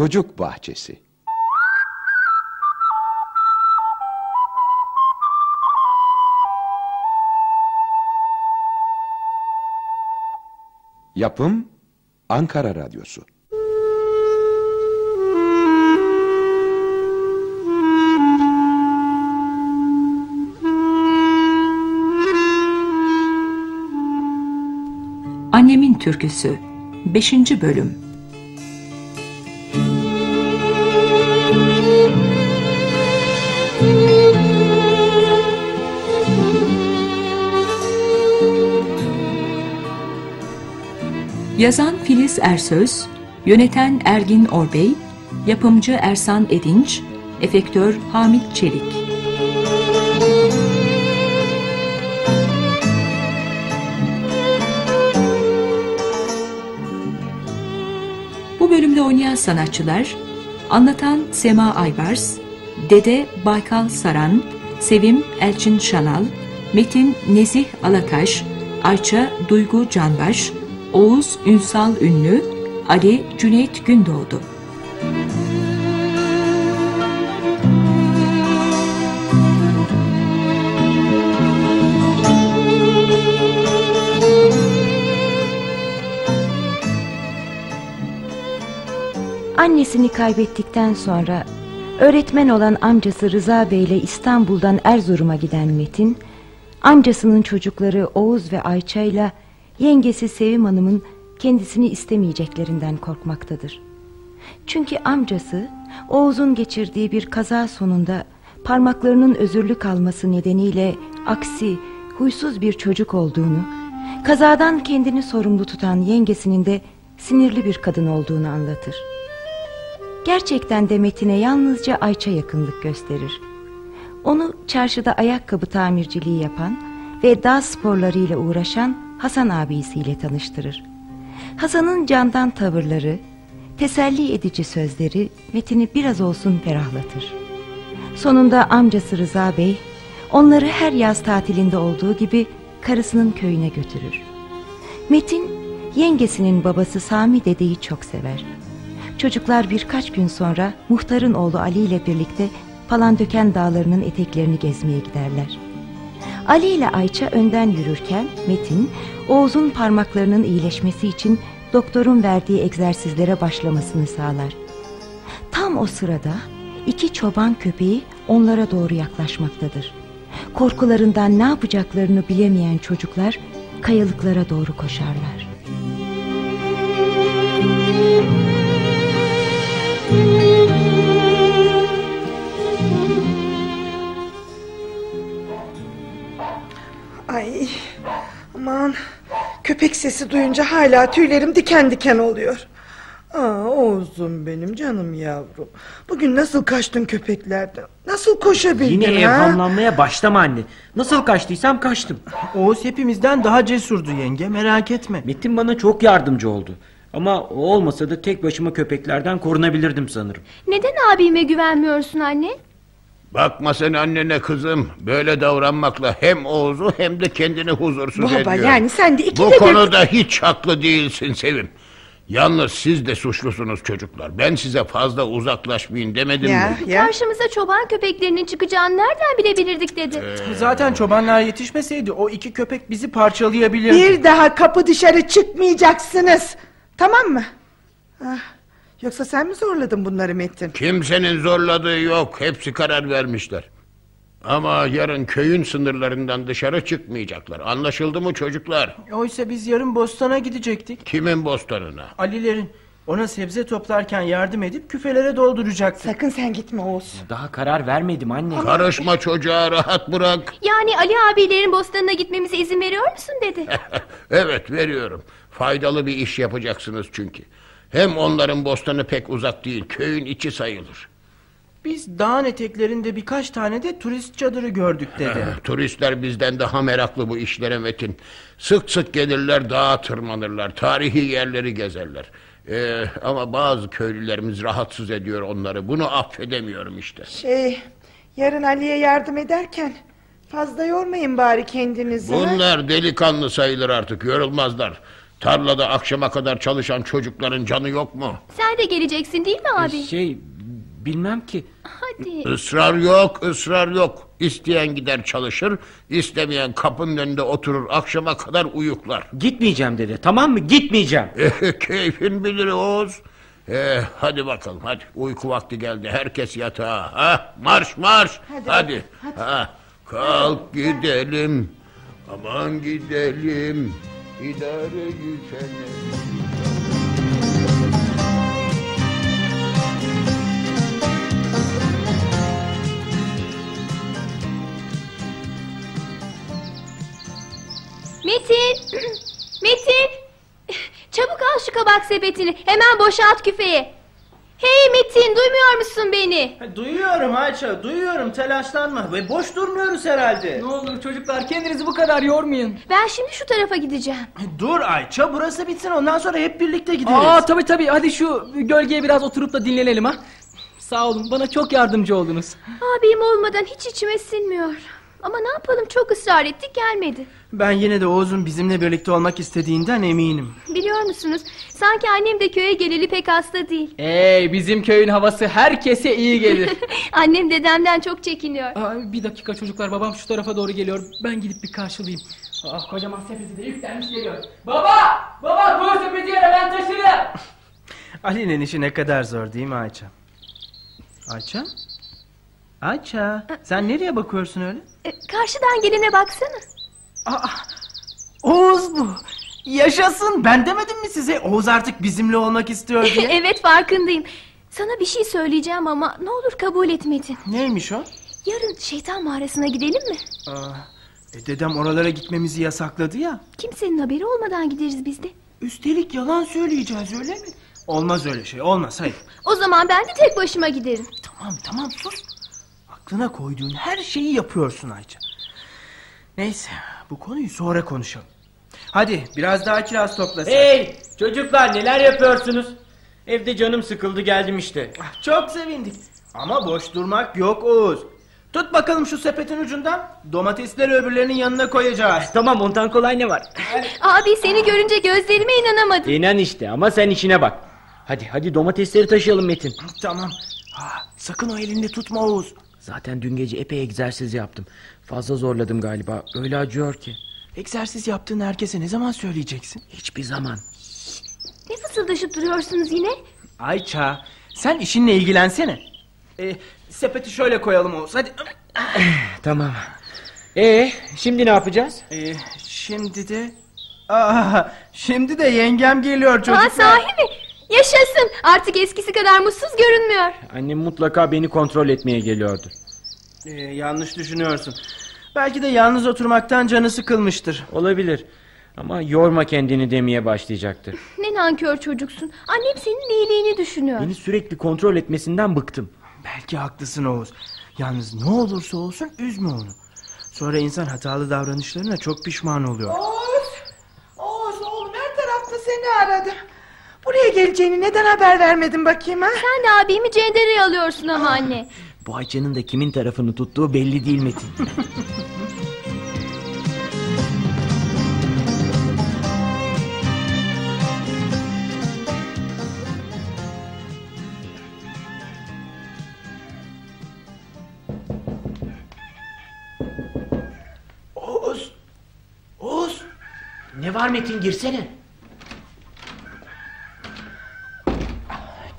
Çocuk Bahçesi Yapım Ankara Radyosu Annemin Türküsü 5. Bölüm Yazan Filiz Ersöz, yöneten Ergin Orbey, yapımcı Ersan Edinç, efektör Hamit Çelik. Bu bölümde oynayan sanatçılar, anlatan Sema Aybars, Dede Baykal Saran, Sevim Elçin Şanal, Metin Nezih Alakaş, Ayça Duygu Canbaş, Oğuz Ünsal Ünlü, Ali Cüneyt Gündoğdu. Annesini kaybettikten sonra öğretmen olan amcası Rıza Bey ile İstanbul'dan Erzurum'a giden Metin, amcasının çocukları Oğuz ve Ayça ile yengesi Sevim Hanım'ın kendisini istemeyeceklerinden korkmaktadır. Çünkü amcası Oğuz'un geçirdiği bir kaza sonunda parmaklarının özürlü kalması nedeniyle aksi huysuz bir çocuk olduğunu, kazadan kendini sorumlu tutan yengesinin de sinirli bir kadın olduğunu anlatır. Gerçekten de Metin'e yalnızca Ayça yakınlık gösterir. Onu çarşıda ayakkabı tamirciliği yapan ve dağ sporlarıyla uğraşan Hasan abisiyle tanıştırır. Hasan'ın candan tavırları, teselli edici sözleri Metin'i biraz olsun ferahlatır. Sonunda amcası Rıza Bey onları her yaz tatilinde olduğu gibi karısının köyüne götürür. Metin yengesinin babası Sami dedeyi çok sever. Çocuklar birkaç gün sonra muhtarın oğlu Ali ile birlikte Palandöken dağlarının eteklerini gezmeye giderler. Ali ile Ayça önden yürürken Metin Oğuz'un parmaklarının iyileşmesi için doktorun verdiği egzersizlere başlamasını sağlar. Tam o sırada iki çoban köpeği onlara doğru yaklaşmaktadır. Korkularından ne yapacaklarını bilemeyen çocuklar kayalıklara doğru koşarlar. Ay köpek sesi duyunca hala tüylerim diken diken oluyor. Aa, Oğuzum benim canım yavrum. Bugün nasıl kaçtın köpeklerden? Nasıl koşabildin Yine ha? evhamlanmaya başlama anne. Nasıl kaçtıysam kaçtım. Oğuz hepimizden daha cesurdu yenge merak etme. Metin bana çok yardımcı oldu. Ama o olmasa da tek başıma köpeklerden korunabilirdim sanırım. Neden abime güvenmiyorsun anne? Bakma sen annene kızım. Böyle davranmakla hem Oğuz'u hem de kendini huzursuz Baba ediyor. yani sen de ikide Bu bir... konuda hiç haklı değilsin Sevim. Yalnız siz de suçlusunuz çocuklar. Ben size fazla uzaklaşmayın demedim Ya, mi? ya. Karşımıza çoban köpeklerinin çıkacağını nereden bilebilirdik dedi. Zaten çobanlar yetişmeseydi o iki köpek bizi parçalayabilirdi. Bir daha kapı dışarı çıkmayacaksınız. Tamam mı? Ah, yoksa sen mi zorladın bunları Metin? Kimsenin zorladığı yok. Hepsi karar vermişler. Ama yarın köyün sınırlarından dışarı çıkmayacaklar. Anlaşıldı mı çocuklar? Oysa biz yarın bostana gidecektik. Kimin bostanına? Alilerin ona sebze toplarken yardım edip küfelere dolduracaktık. Sakın sen gitme Oğuz. Daha karar vermedim anne. Karışma çocuğa rahat bırak. Yani Ali abilerin bostanına gitmemize izin veriyor musun dedi. evet veriyorum. Faydalı bir iş yapacaksınız çünkü. Hem onların bostanı pek uzak değil. Köyün içi sayılır. Biz dağın eteklerinde birkaç tane de turist çadırı gördük dedi. Turistler bizden daha meraklı bu işlere Metin. Sık sık gelirler dağa tırmanırlar. Tarihi yerleri gezerler. Ee, ama bazı köylülerimiz rahatsız ediyor onları. Bunu affedemiyorum işte. Şey, yarın Ali'ye yardım ederken fazla yormayın bari kendinizi. Bunlar delikanlı sayılır artık yorulmazlar. Tarlada akşama kadar çalışan çocukların canı yok mu? Sen de geleceksin değil mi abi? Şey bilmem ki. Hadi. Israr yok, ısrar yok. İsteyen gider çalışır, istemeyen kapının önünde oturur akşama kadar uyuklar. Gitmeyeceğim dedi. Tamam mı? Gitmeyeceğim. Keyfin bilir Oğuz. Ee, hadi bakalım hadi uyku vakti geldi herkes yatağa ha marş marş hadi, Ha, kalk gidelim aman gidelim idare yükselir. Metin! Metin! Çabuk al şu kabak sepetini. Hemen boşalt küfeye. Hey Metin duymuyor musun beni? Duyuyorum Ayça duyuyorum telaşlanma ve boş durmuyoruz herhalde. Ne olur çocuklar kendinizi bu kadar yormayın. Ben şimdi şu tarafa gideceğim. Dur Ayça burası bitsin ondan sonra hep birlikte gideriz. Aa tabii tabii hadi şu gölgeye biraz oturup da dinlenelim ha. Sağ olun bana çok yardımcı oldunuz. Abim olmadan hiç içime sinmiyor. Ama ne yapalım çok ısrar ettik gelmedi. Ben yine de Oğuz'un bizimle birlikte olmak istediğinden eminim. Biliyor musunuz sanki annem de köye geleli pek hasta değil. Ey bizim köyün havası herkese iyi gelir. Annem dedemden çok çekiniyor. Aa, bir dakika çocuklar babam şu tarafa doğru geliyor. Ben gidip bir karşılayayım. Ah kocaman sepeti de yüklenmiş geliyor. Baba! Baba koy sepeti yere ben taşırım. Ali'nin işi ne kadar zor değil mi Ayça? Ayça? Ayça sen nereye bakıyorsun öyle? E, karşıdan gelene baksana. Aa, Oğuz bu. Yaşasın ben demedim mi size Oğuz artık bizimle olmak istiyor diye. evet farkındayım. Sana bir şey söyleyeceğim ama ne olur kabul et Metin. Neymiş o? Yarın şeytan mağarasına gidelim mi? Aa, e, dedem oralara gitmemizi yasakladı ya. Kimsenin haberi olmadan gideriz biz de. Üstelik yalan söyleyeceğiz öyle mi? Olmaz öyle şey olmaz hayır. O zaman ben de tek başıma giderim. Tamam tamam sus. Aklına koyduğun her şeyi yapıyorsun Ayça. Neyse bu konuyu sonra konuşalım. Hadi biraz daha kiraz toplasın. Hey çocuklar neler yapıyorsunuz? Evde canım sıkıldı geldim işte. Ah, Çok sevindik. Ama boş durmak yok Oğuz. Tut bakalım şu sepetin ucundan. Domatesleri öbürlerinin yanına koyacağız. Tamam ondan kolay ne var? Abi seni görünce gözlerime inanamadım. İnan işte ama sen işine bak. Hadi hadi domatesleri taşıyalım Metin. Tamam. Ha, sakın o elinde tutma Oğuz. Zaten dün gece epey egzersiz yaptım. Fazla zorladım galiba. Öyle acıyor ki. Egzersiz yaptığını herkese ne zaman söyleyeceksin? Hiçbir zaman. Ne fısıldaşıp duruyorsunuz yine? Ayça sen işinle ilgilensene. Ee, sepeti şöyle koyalım Oğuz hadi. Tamam. Ee, şimdi ne yapacağız? Ee, şimdi de... Aa, şimdi de yengem geliyor çocuklar. Aa, sahi mi? Yaşasın. Artık eskisi kadar mutsuz görünmüyor. Annem mutlaka beni kontrol etmeye geliyordu. Ee, yanlış düşünüyorsun. Belki de yalnız oturmaktan canı sıkılmıştır. Olabilir. Ama yorma kendini demeye başlayacaktır. Ne nankör çocuksun. Annem senin iyiliğini düşünüyor. Beni sürekli kontrol etmesinden bıktım. Belki haklısın Oğuz. Yalnız ne olursa olsun üzme onu. Sonra insan hatalı davranışlarına çok pişman oluyor. Oğuz, Oğuz oğlum her tarafta seni aradım. Buraya geleceğini neden haber vermedin bakayım ha? Sen de abimi cendereye alıyorsun ama anne. Bu Ayça'nın da kimin tarafını tuttuğu belli değil Metin. Oğuz! Oğuz! ne var Metin girsene.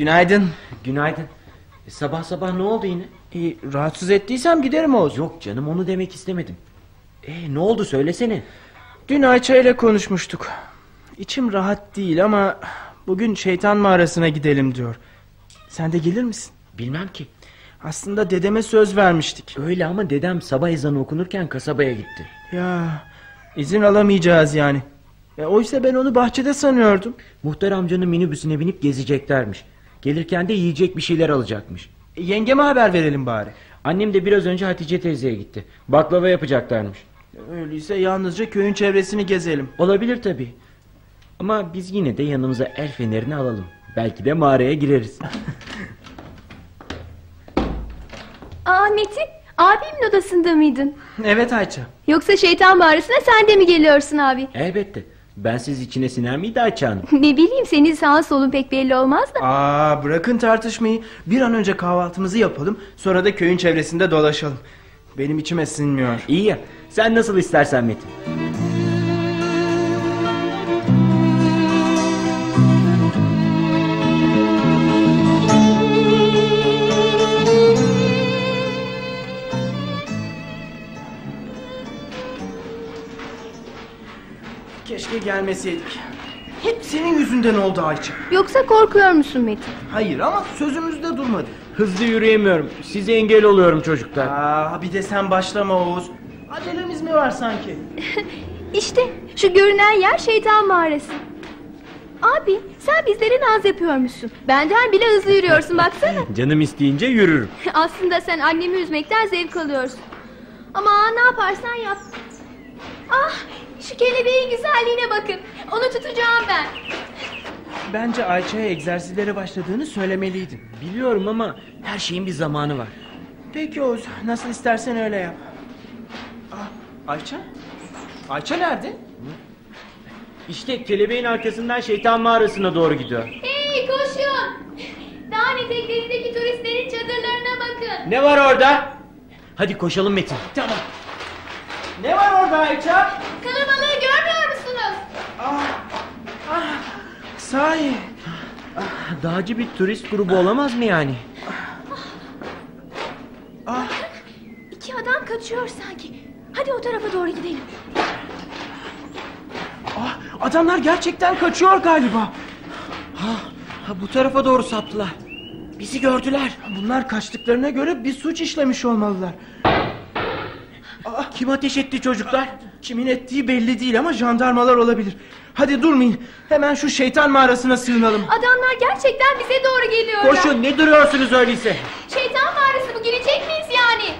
Günaydın. Günaydın. E, sabah sabah ne oldu yine? Ee, rahatsız ettiysem giderim Oğuz. Yok canım onu demek istemedim. E, ne oldu söylesene. Dün Ayça ile konuşmuştuk. İçim rahat değil ama bugün şeytan mağarasına gidelim diyor. Sen de gelir misin? Bilmem ki. Aslında dedeme söz vermiştik. Öyle ama dedem sabah ezanı okunurken kasabaya gitti. Ya izin alamayacağız yani. E, oysa ben onu bahçede sanıyordum. Muhtar amcanın minibüsüne binip gezeceklermiş. Gelirken de yiyecek bir şeyler alacakmış. E, yengeme haber verelim bari. Annem de biraz önce Hatice teyzeye gitti. Baklava yapacaklarmış. Öyleyse yalnızca köyün çevresini gezelim. Olabilir tabii. Ama biz yine de yanımıza el fenerini alalım. Belki de mağaraya gireriz. Aa Metin abimin odasında mıydın? Evet Ayça. Yoksa şeytan mağarasına sen de mi geliyorsun abi? Elbette. Bensiz içine siner miydi Hanım? Ne bileyim senin sağın solun pek belli olmaz da. Aa bırakın tartışmayı. Bir an önce kahvaltımızı yapalım. Sonra da köyün çevresinde dolaşalım. Benim içime sinmiyor. İyi ya. Sen nasıl istersen Metin. Keşke gelmeseydik. Hep senin yüzünden oldu Ayça. Yoksa korkuyor musun Metin? Hayır ama sözümüzde durmadı. Hızlı yürüyemiyorum. Size engel oluyorum çocuklar. Aa bir de sen başlama Oğuz. Acelemiz mi var sanki? İşte şu görünen yer şeytan mağarası. Abi sen bizlere naz yapıyormuşsun. Benden bile hızlı yürüyorsun baksana. Canım isteyince yürürüm. Aslında sen annemi üzmekten zevk alıyorsun. Ama ne yaparsan yap. Ah şu kelebeğin güzelliğine bakın. Onu tutacağım ben. Bence Ayça'ya egzersizlere başladığını söylemeliydin. Biliyorum ama her şeyin bir zamanı var. Peki Oğuz nasıl istersen öyle yap. Aa, Ayça? Ayça nerede? İşte kelebeğin arkasından şeytan mağarasına doğru gidiyor. Hey koşun. Dağın eteklerindeki turistlerin çadırlarına bakın. Ne var orada? Hadi koşalım Metin. Tamam. Ne var orada Ayça? Sahi. Dağcı bir turist grubu olamaz mı yani? İki adam kaçıyor sanki. Hadi o tarafa doğru gidelim. Ah, adamlar gerçekten kaçıyor galiba. Ha, bu tarafa doğru saptılar. Bizi gördüler. Bunlar kaçtıklarına göre bir suç işlemiş olmalılar. Kim ateş etti çocuklar? Kimin ettiği belli değil ama jandarmalar olabilir. Hadi durmayın. Hemen şu şeytan mağarasına sığınalım. Adamlar gerçekten bize doğru geliyorlar. Koşun ne duruyorsunuz öyleyse? Şeytan mağarası mı girecek miyiz yani?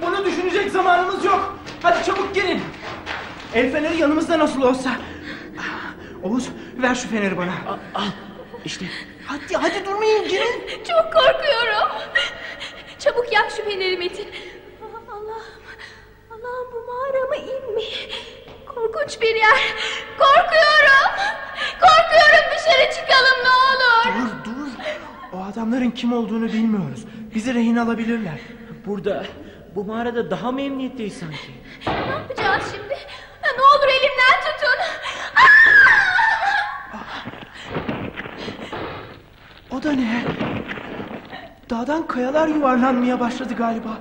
Bunu düşünecek zamanımız yok. Hadi çabuk gelin. El feneri yanımızda nasıl olsa. Oğuz ver şu feneri bana. Al işte Hadi hadi durmayın girin. Çok korkuyorum. Çabuk yak şu feneri Metin. Allah'ım. Allah'ım bu mağara mı in mi? Korkunç bir yer. Korkuyorum. Korkuyorum dışarı çıkalım ne olur. Dur dur. O adamların kim olduğunu bilmiyoruz. Bizi rehin alabilirler. burada bu mağarada daha mı emniyetteyiz sanki? Ne yapacağız şimdi? Ne olur elimden tutun. O da ne? Dağdan kayalar yuvarlanmaya başladı galiba.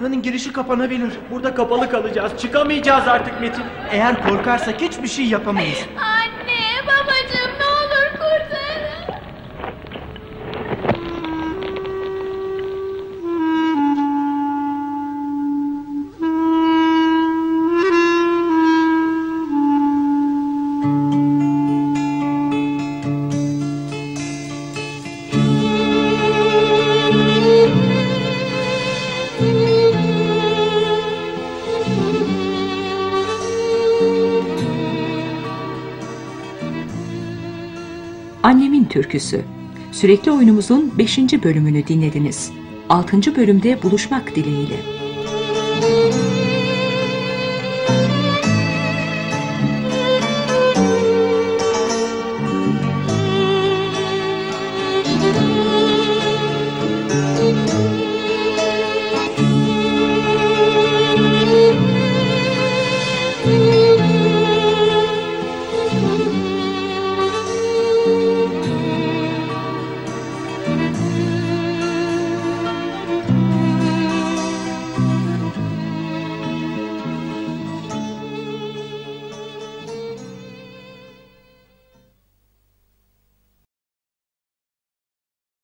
Mağaranın girişi kapanabilir. Burada kapalı kalacağız. Çıkamayacağız artık Metin. Eğer korkarsak hiçbir şey yapamayız. Annemin Türküsü. Sürekli oyunumuzun 5. bölümünü dinlediniz. 6. bölümde buluşmak dileğiyle.